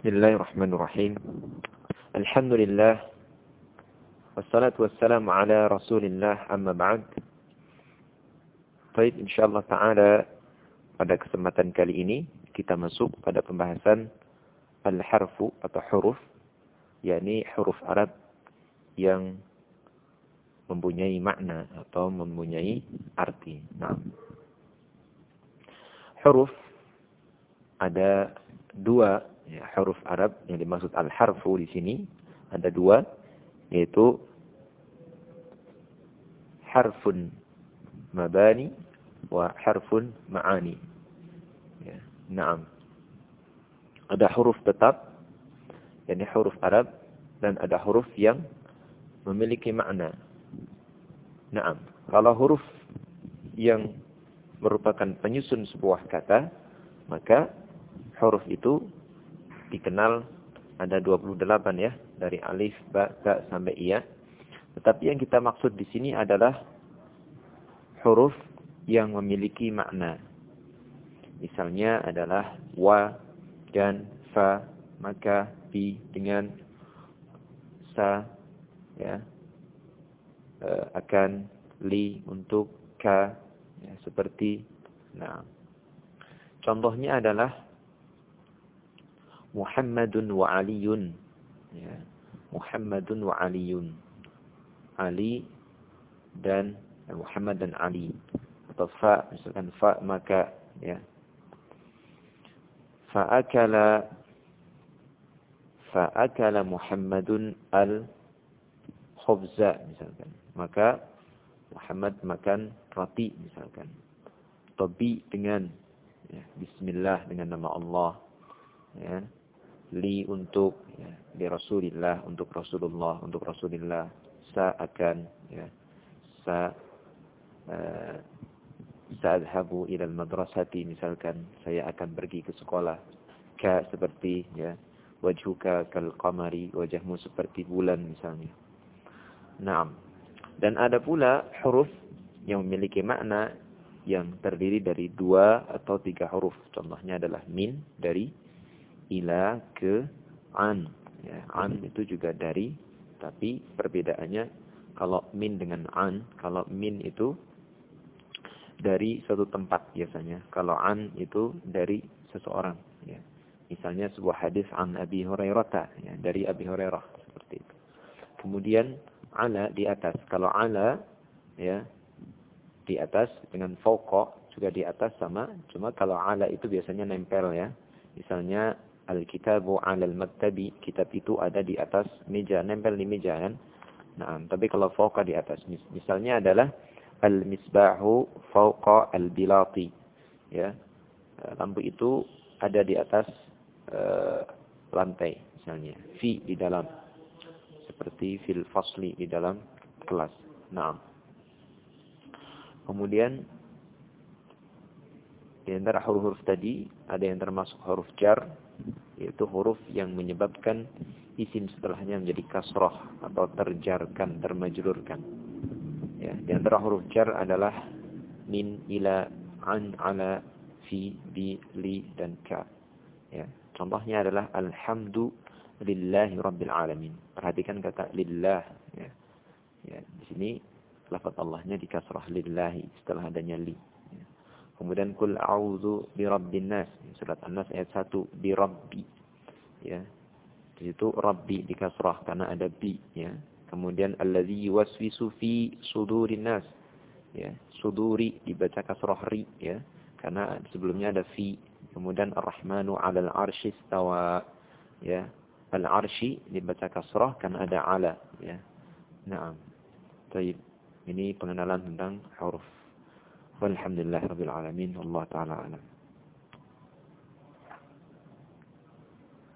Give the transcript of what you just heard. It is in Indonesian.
Bismillahirrahmanirrahim. Alhamdulillah. Wassalatu wassalamu ala rasulillah amma ba'd. Baik, insyaAllah ta'ala pada kesempatan kali ini kita masuk pada pembahasan al-harfu atau huruf, yakni huruf Arab yang mempunyai makna atau mempunyai arti. Nah, huruf ada dua ya, huruf Arab yang dimaksud al-harfu di sini ada dua yaitu harfun mabani wa harfun ma'ani. Ya, naam. Ada huruf tetap yakni huruf Arab dan ada huruf yang memiliki makna. Naam. Kalau huruf yang merupakan penyusun sebuah kata, maka huruf itu dikenal ada 28 ya, dari alif, ba, ta sampai iya. Tetapi yang kita maksud di sini adalah huruf yang memiliki makna. Misalnya adalah wa dan fa, maka bi dengan sa ya uh, akan li untuk ka ya, seperti nah contohnya adalah Ya. Muhammadun wa Aliyun. Ali dan Muhammad dan Ali. Atau fa, misalkan fa maka ya. Fa'akala fa'akala Muhammadun al khubza misalkan. Maka Muhammad makan roti misalkan. Tobi dengan ya, Bismillah dengan nama Allah. Ya li untuk ya, di Rasulillah untuk Rasulullah untuk Rasulillah. Sa akan ya sa uh, sa'adhabu ila madrasati. Misalkan saya akan pergi ke sekolah. Ka seperti ya wajhuka kal qamari wajahmu seperti bulan misalnya. Naam. Dan ada pula huruf yang memiliki makna yang terdiri dari dua atau tiga huruf. Contohnya adalah min dari ila ke an. Ya, an itu juga dari, tapi perbedaannya kalau min dengan an, kalau min itu dari suatu tempat biasanya. Kalau an itu dari seseorang. Ya. Misalnya sebuah hadis an Abi Hurairah, ya, dari Abi Hurairah seperti itu. Kemudian ala di atas. Kalau ala ya di atas dengan fauqa juga di atas sama. Cuma kalau ala itu biasanya nempel ya. Misalnya Al-kitabu alal maktabi, kitab itu ada di atas meja, nempel di meja kan. Nah, tapi kalau fauqa di atas. Misalnya adalah al-misbahu fauqa al-bilati. Ya. Eh, lampu itu ada di atas uh, lantai misalnya. Fi di dalam. Seperti fil fasli di dalam kelas. Nah. Kemudian di antara huruf-huruf tadi ada yang termasuk huruf jar yaitu huruf yang menyebabkan isim setelahnya menjadi kasroh atau terjarkan, termajrurkan. Ya, di antara huruf jar adalah min, ila, an, ala, fi, bi, li, dan ka. Ya, contohnya adalah alhamdu lillahi rabbil alamin. Perhatikan kata lillah. Ya, ya di sini lafaz Allahnya dikasrah lillahi setelah adanya li. Kemudian kul a'udzu birabbin nas. Surat An-Nas ayat 1 birabbi. Ya. Di situ rabbi di kasrah karena ada bi ya. Kemudian allazi yuwaswisu fi sudurin nas. Ya, suduri dibaca kasrah ri ya. Karena sebelumnya ada fi. Kemudian ar-rahmanu 'alal 'arsy istawa. Ya. Al-'arsy dibaca kasrah karena ada ala ya. Naam. Baik. Ini pengenalan tentang huruf والحمد لله رب العالمين والله تعالى أعلم.